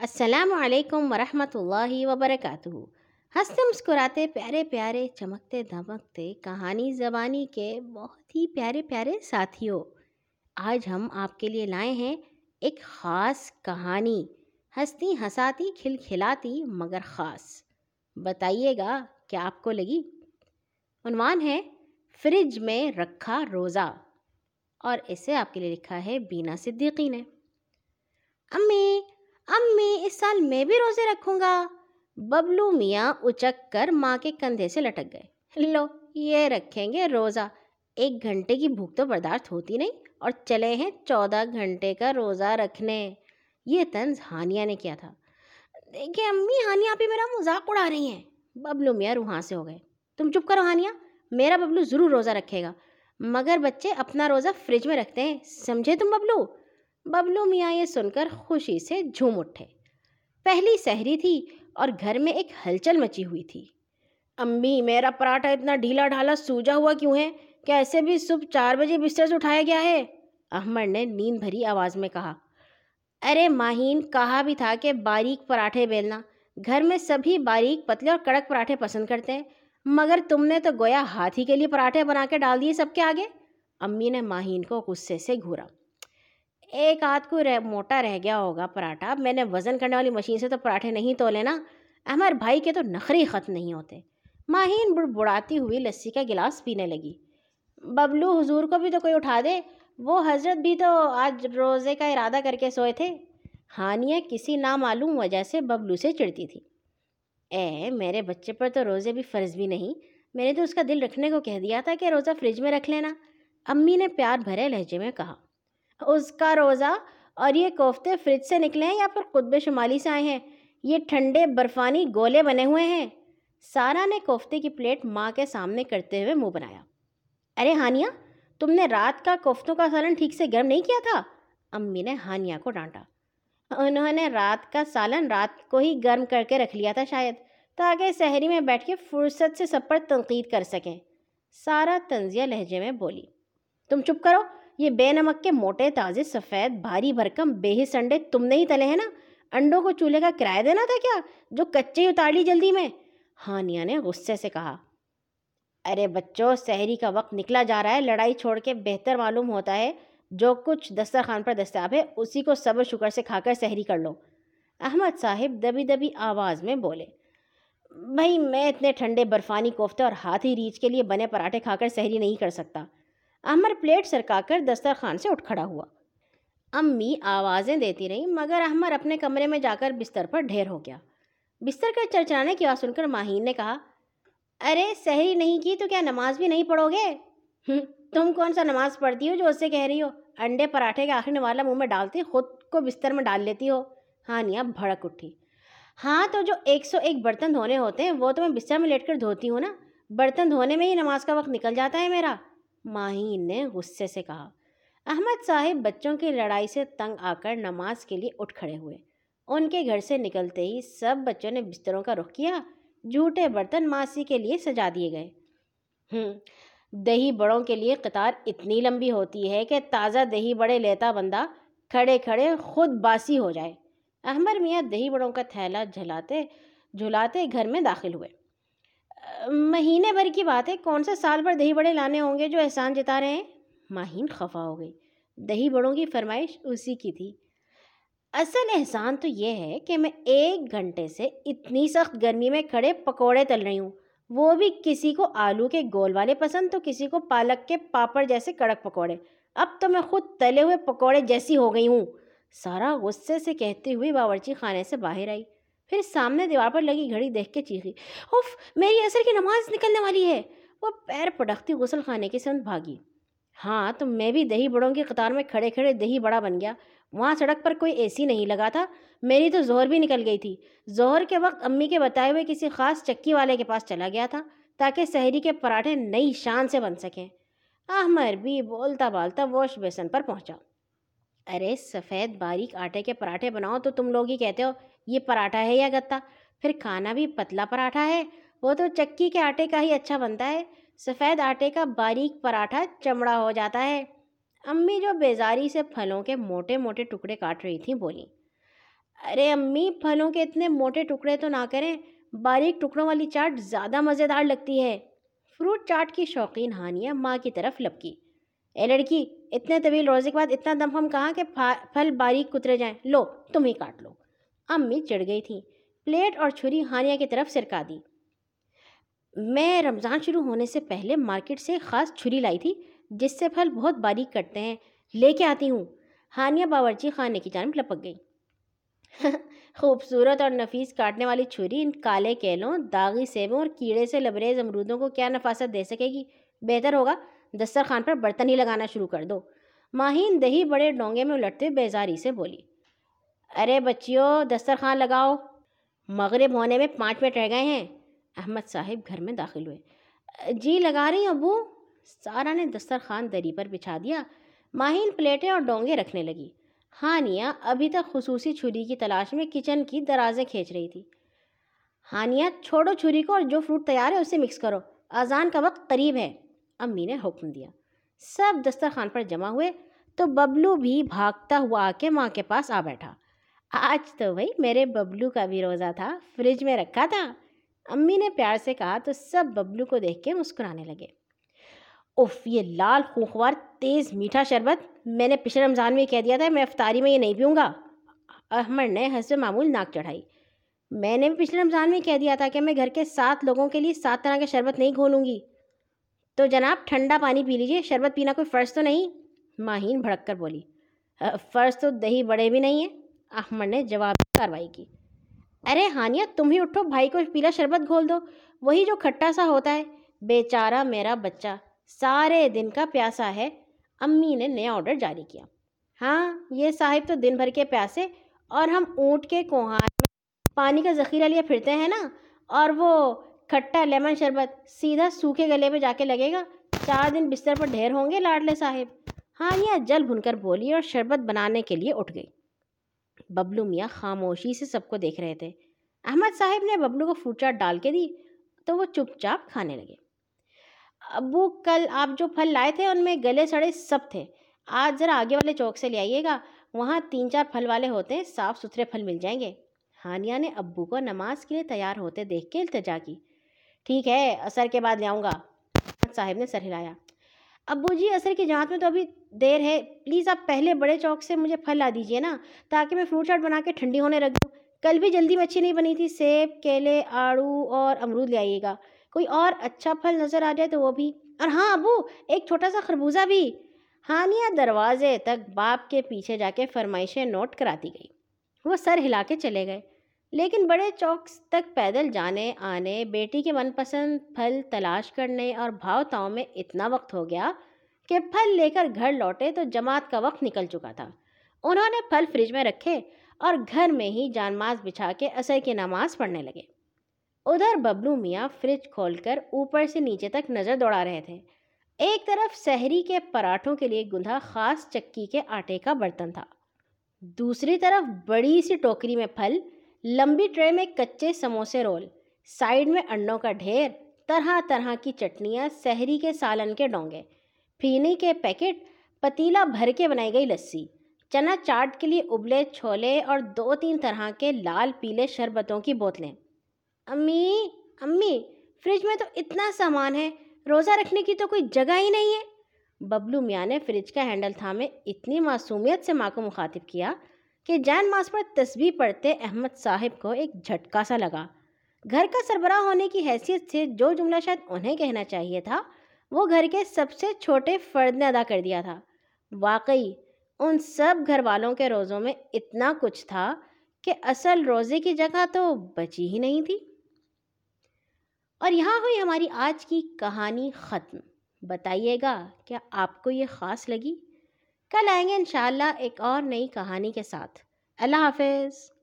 السلام علیکم ورحمۃ اللہ وبرکاتہ۔ ہنستے مسکراتے پیارے پیارے، چمکتے دھمکتے کہانی زبانی کے بہت ہی پیارے پیارے ساتھیوں۔ آج ہم آپ کے لیے لائے ہیں ایک خاص کہانی۔ ہنستی ہنساتی، کھل کھلاتی مگر خاص۔ بتائیے گا، کیا آپ کو لگی؟ عنوان ہے، فریج میں رکھا روزہ۔ اور اسے آپ کے لیے لکھا ہے، بینا صدیقی نے امی امی اس سال میں بھی روزے رکھوں گا۔ ببلو میاں اچک کر ماں کے کندھے سے لٹک گئے۔ لو، یہ رکھیں گے روزہ۔ ایک گھنٹے کی بھوک تو برداشت ہوتی نہیں اور چلے ہیں چودہ گھنٹے کا روزہ رکھنے۔ یہ طنز ہانیہ نے کیا تھا۔ دیکھیں امی، ہانیہ پہ میرا مذاق اڑا رہی ہیں۔ ببلو میاں روحاں سے ہو گئے۔ تم چپ کرو ہانیہ، میرا ببلو ضرور روزہ رکھے گا۔ مگر بچے اپنا روزہ فریج میں رکھتے ہیں۔ سمجھے تم ببلو؟ ببلو میاں یہ سن کر خوشی سے جھوم اٹھے۔ پہلی سحری تھی اور گھر میں ایک ہلچل مچی ہوئی تھی۔ امی، میرا پراٹھا اتنا ڈھیلا ڈھالا سوجا ہوا کیوں ہے؟ کیسے بھی صبح چار بجے بستر سے اٹھایا گیا ہے؟ احمد نے نیند بھری آواز میں کہا، ارے ماہین، کہا بھی تھا کہ باریک پراٹھے بیلنا۔ گھر میں سبھی باریک پتلے اور کڑک پراٹھے پسند کرتے ہیں، مگر تم نے تو گویا ہاتھی کے لیے پراٹھے بنا کے ڈال دیے سب کے آگے۔ امی نے ماہین کو غصے سے گھورا۔ ایک آدھ کو رہ موٹا رہ گیا ہوگا پراٹھا۔ میں نے وزن کرنے والی مشین سے تو پراٹھے نہیں تولے نا۔ احمد بھائی کے تو نخری ختم نہیں ہوتے۔ ماہین بڑ بڑاتی ہوئی لسی کا گلاس پینے لگی۔ ببلو حضور کو بھی تو کوئی اٹھا دے۔ وہ حضرت بھی تو آج روزے کا ارادہ کر کے سوئے تھے۔ ہانیہ کسی نامعلوم وجہ سے ببلو سے چڑتی تھی۔ اے، میرے بچے پر تو روزے بھی فرض بھی نہیں۔ میں نے تو اس کا دل رکھنے کو کہہ دیا تھا کہ روزہ فریج میں رکھ لینا۔ امی نے پیار بھرے لہجے میں کہا۔ اس کا روزہ اور یہ کوفتے فریج سے نکلے ہیں یا پھر قطب شمالی سے آئے ہیں؟ یہ ٹھنڈے برفانی گولے بنے ہوئے ہیں۔ سارا نے کوفتے کی پلیٹ ماں کے سامنے کرتے ہوئے منہ بنایا۔ ارے ہانیہ، تم نے رات کا کوفتوں کا سالن ٹھیک سے گرم نہیں کیا تھا؟ امی نے ہانیہ کو ڈانٹا۔ انہوں نے رات کا سالن رات کو ہی گرم کر کے رکھ لیا تھا شاید، تاکہ سحری میں بیٹھ کے فرصت سے سب پر تنقید کر سکیں۔ سارا تنزیہ لہجے میں بولی۔ تم چپ کرو یہ بے نمک کے موٹے تازے سفید بھاری بھرکم بے حص انڈے تم نے ہی تلے ہیں نا؟ انڈوں کو چولہے کا کرایہ دینا تھا کیا جو کچے ہی اتار لی جلدی میں؟ ہانیہ نے غصے سے کہا۔ ارے بچوں، سحری کا وقت نکلا جا رہا ہے، لڑائی چھوڑ کے بہتر معلوم ہوتا ہے۔ جو کچھ دسترخوان پر دستیاب ہے، اسی کو صبر شکر سے کھا کر سحری کر لو۔ احمد صاحب دبی دبی آواز میں بولے۔ بھائی، میں اتنے ٹھنڈے برفانی کوفتے اور ہاتھی ریچھ کے لیے بنے پراٹھے کھا کر سحری نہیں کر سکتا۔ احمر پلیٹ سرکا کر دسترخوان سے اٹھ کھڑا ہوا۔ امی آوازیں دیتی رہیں، مگر احمر اپنے کمرے میں جا کر بستر پر ڈھیر ہو گیا۔ بستر کا چرچرانے کی آواز سن کر ماہین نے کہا، ارے سحری نہیں کی تو کیا نماز بھی نہیں پڑھو گے؟ تم کون سا نماز پڑھتی ہو جو اس سے کہہ رہی ہو؟ انڈے پراٹھے کے آخری والا منہ میں ڈالتی، خود کو بستر میں ڈال لیتی ہو؟ ہانیہ بھڑک اٹھی۔ ہاں تو جو ایک سو ایک برتن دھونے ہوتے ہیں، وہ تو میں بستر میں لیٹ کر دھوتی ہوں نا؟ برتن دھونے میں ہی نماز کا وقت نکل جاتا ہے میرا۔ ماہین نے غصے سے کہا۔ احمد صاحب بچوں کی لڑائی سے تنگ آ کر نماز کے لیے اٹھ کھڑے ہوئے۔ ان کے گھر سے نکلتے ہی سب بچوں نے بستروں کا رخ کیا، جھوٹے برتن ماسی کے لیے سجا دیے گئے۔ ہوں دہی بڑوں کے لیے قطار اتنی لمبی ہوتی ہے کہ تازہ دہی بڑے لیتا بندہ کھڑے کھڑے خود باسی ہو جائے۔ احمد میاں دہی بڑوں کا تھیلا جھلاتے جھلاتے گھر میں داخل ہوئے۔ مہینے بھر کی بات ہے، کون سا سال بھر دہی بڑے لانے ہوں گے جو احسان جتا رہے ہیں؟ ماہین خفا ہو گئی۔ دہی بڑوں کی فرمائش اسی کی تھی۔ اصل احسان تو یہ ہے کہ میں ایک گھنٹے سے اتنی سخت گرمی میں کھڑے پکوڑے تل رہی ہوں۔ وہ بھی کسی کو آلو کے گول والے پسند، تو کسی کو پالک کے پاپڑ جیسے کڑک پکوڑے۔ اب تو میں خود تلے ہوئے پکوڑے جیسی ہو گئی ہوں۔ سارا غصے سے کہتے ہوئے باورچی خانے سے باہر آئی۔ پھر سامنے دیوار پر لگی گھڑی دیکھ کے چیخی اف میری اثر کی نماز نکلنے والی ہے۔ وہ پیر پٹکتی غسل خانے کے سمت بھاگی۔ ہاں تو میں بھی دہی بڑوں کی قطار میں کھڑے کھڑے دہی بڑا بن گیا۔ وہاں سڑک پر کوئی اے سی نہیں لگا تھا۔ میری تو زہر بھی نکل گئی تھی۔ زہر کے وقت امی کے بتائے ہوئے کسی خاص چکی والے کے پاس چلا گیا تھا تاکہ سحری کے پراٹھے نئی شان سے بن سکیں۔ احمر بھی بولتا بالتا واش بیسن پر پہنچا۔ ارے، سفید باریک آٹے کے پراٹھے بناؤ تو تم لوگ ہی کہتے ہو۔ یہ پراٹھا ہے یا گتا پھر کھانا بھی پتلا پراٹھا ہے، وہ تو چکی کے آٹے کا ہی اچھا بنتا ہے۔ سفید آٹے کا باریک پراٹھا چمڑا ہو جاتا ہے۔ امی جو بیزاری سے پھلوں کے موٹے موٹے ٹکڑے کاٹ رہی تھیں بولیں ارے امی، پھلوں کے اتنے موٹے ٹکڑے تو نہ کریں۔ باریک ٹکڑوں والی چاٹ زیادہ مزیدار لگتی ہے۔ فروٹ چاٹ کی شوقین ہانیہ ماں کی طرف لپکی۔ اے لڑکی، اتنے طویل روزے کے بعد اتنا دم ہم کہاں کہ پھل باریک کترے جائیں؟ لو، تم ہی کاٹ لو۔ امی چڑھ گئی تھیں۔ پلیٹ اور چھری ہانیہ کی طرف سرکا دی۔ میں رمضان شروع ہونے سے پہلے مارکیٹ سے خاص چھری لائی تھی، جس سے پھل بہت باریک کٹتے ہیں، لے کے آتی ہوں۔ ہانیہ باورچی خانے کی جانب لپک گئی۔ خوبصورت اور نفیس کاٹنے والی چھری، ان کالے کیلوں، داغی سیبوں اور کیڑے سے لبریز امرودوں کو کیا نفاست دے سکے گی؟ بہتر ہوگا، دسترخوان پر برتن ہی لگانا شروع کر دو۔ ماہین دہی بڑے ڈونگے میں الٹتے بیزاری سے بولی۔ ارے بچیوں، دسترخوان لگاؤ۔ مغرب ہونے میں پانچ منٹ رہ گئے ہیں۔ احمد صاحب گھر میں داخل ہوئے۔ جی لگا رہی ابو۔ سارا نے دسترخوان دری پر بچھا دیا۔ ماہین پلیٹیں اور ڈونگے رکھنے لگی۔ ہانیہ ابھی تک خصوصی چھری کی تلاش میں کچن کی درازیں کھینچ رہی تھی۔ ہانیہ چھوڑو چھری کو اور جو فروٹ تیار ہے اسے مکس کرو۔ اذان کا وقت قریب ہے۔ امی نے حکم دیا۔ سب دسترخوان پر جمع ہوئے تو ببلو بھی بھاگتا ہوا آ کے ماں کے پاس آ بیٹھا۔ آج تو بھائی میرے ببلو کا بھی روزہ تھا، فریج میں رکھا تھا۔ امی نے پیار سے کہا تو سب ببلو کو دیکھ کے مسکرانے لگے۔ اف یہ لال خوخوار تیز میٹھا شربت۔ میں نے پچھلے رمضان میں کہہ دیا تھا، میں افطاری میں یہ نہیں پیوں گا۔ احمد نے حسب معمول ناک چڑھائی۔ میں نے بھی پچھلے رمضان میں کہہ دیا تھا کہ میں گھر کے سات لوگوں کے لیے سات طرح کے شربت نہیں کھولوں گی۔ تو جناب، ٹھنڈا پانی پی لیجیے شربت پینا کوئی فرض تو نہیں؟ ماہین بھڑک کر بولی۔ فرض تو دہی بڑے بھی نہیں ہیں۔ احمد نے جواب کاروائی کی۔ ارے ہانیہ، تم ہی اٹھو، بھائی کو پیلا شربت گھول دو۔ وہی جو کھٹا سا ہوتا ہے۔ بیچارہ میرا بچہ، سارے دن کا پیاسا ہے۔ امی نے نیا آڈر جاری کیا۔ ہاں یہ صاحب تو دن بھر کے پیاسے۔ اور ہم اونٹ کے کوہار میں پانی کا ذخیرہ لیا پھرتے ہیں نا۔ اور وہ کھٹا لیمن شربت سیدھا سوکھے گلے پہ جا کے لگے گا۔ چار دن بستر پر ڈھیر ہوں گے لاڈلے صاحب۔ ہاں یہ جل بھن کر بولی اور شربت بنانے کے لیے اٹھ گئی۔ ببلو میاں خاموشی سے سب کو دیکھ رہے تھے۔ احمد صاحب نے ببلو کو فروٹ چاٹ ڈال کے دی تو وہ چپ چاپ کھانے لگے۔ ابو، کل آپ جو پھل لائے تھے، ان میں گلے سڑے سب تھے۔ آج ذرا آگے والے چوک سے لے آئیے گا۔ وہاں تین چار پھل والے ہوتے ہیں، صاف ستھرے پھل مل جائیں گے۔ ہانیہ نے ابو کو نماز کے لیے تیار ہوتے دیکھ کے التجا کی۔ ٹھیک ہے، اثر کے بعد لے آؤں گا۔ صاحب نے سر ہلایا۔ ابو جی اثر کی جانچ میں تو ابھی دیر ہے، پلیز آپ پہلے بڑے چوک سے مجھے پھل لا دیجیے نا، تاکہ میں فروٹ چاٹ بنا کے ٹھنڈی ہونے رکھ دوں کل بھی جلدی میں اچھی نہیں بنی تھی، سیب، کیلے، آڑو اور امرود لے آئیے گا۔ کوئی اور اچھا پھل نظر آ جائے تو وہ بھی۔ اور ہاں ابو، ایک چھوٹا سا خربوزہ بھی۔ ہانیہ دروازے تک باپ کے پیچھے جا کے فرمائشیں نوٹ کراتی گئی۔ وہ سر ہلا کے چلے گئے۔ لیکن بڑے چوک تک پیدل جانے، آنے، بیٹی کے من پسند پھل تلاش کرنے اور بھاؤ تاؤں میں اتنا وقت ہو گیا کہ پھل لے کر گھر لوٹے تو جماعت کا وقت نکل چکا تھا۔ انہوں نے پھل فریج میں رکھے اور گھر میں ہی جانماز بچھا کے اثر کی نماز پڑھنے لگے۔ ادھر ببلو میاں فریج کھول کر اوپر سے نیچے تک نظر دوڑا رہے تھے۔ ایک طرف سحری کے پراٹھوں کے لیے گندھا خاص چکی کے آٹے کا برتن تھا۔ دوسری طرف بڑی سی ٹوکری میں پھل لمبی ٹرے میں کچے سموسے رول سائڈ میں انڈوں کا ڈھیر، طرح طرح کی چٹنیاں سحری کے سالن کے ڈونگے پھینی کے پیکٹ، پتیلا بھر کے بنائی گئی لسی، چنا چاٹ کے لیے ابلے، چھولے اور دو تین طرح کے لال پیلے شربتوں کی بوتلیں۔ امی امی، فریج میں تو اتنا سامان ہے، روزہ رکھنے کی تو کوئی جگہ ہی نہیں ہے۔ ببلو میاں نے فریج کا ہینڈل تھامے اتنی معصومیت سے ماں کو مخاطب کیا کہ جان ماس پر تصویر پڑھتے احمد صاحب کو ایک جھٹکا سا لگا۔ گھر کا سربراہ ہونے کی حیثیت سے جو جملہ شاید انہیں کہنا چاہیے تھا، وہ گھر کے سب سے چھوٹے فرد نے ادا کر دیا تھا۔ واقعی، ان سب گھر والوں کے روزوں میں اتنا کچھ تھا کہ اصل روزے کی جگہ تو بچی ہی نہیں تھی۔ اور یہاں ہوئی ہماری آج کی کہانی ختم۔ بتائیے گا، کیا آپ کو یہ خاص لگی؟ کل آئیں گے انشاءاللہ ایک اور نئی کہانی کے ساتھ۔ اللہ حافظ۔